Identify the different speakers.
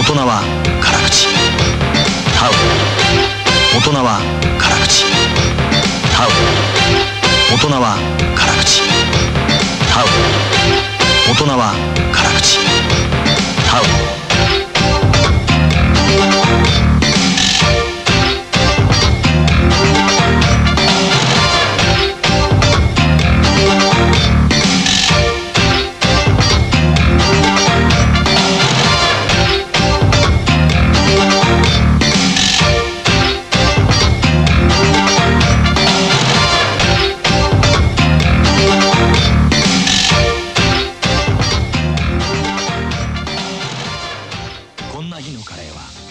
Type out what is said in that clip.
Speaker 1: 大人は辛口。タオル。大人は辛口。タオル。大人は辛口。タオル。大人は辛口。タオル。ギのカレーは